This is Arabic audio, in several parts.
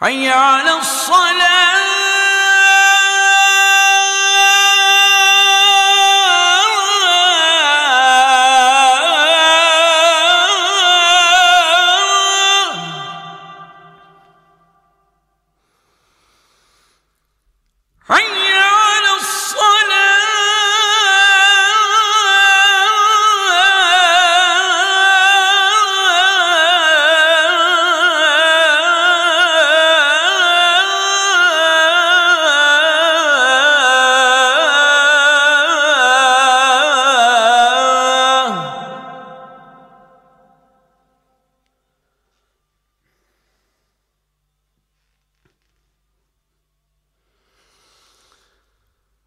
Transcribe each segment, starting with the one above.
حي على الصلاة.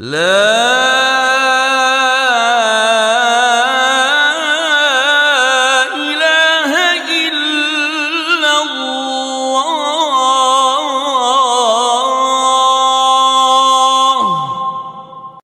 لا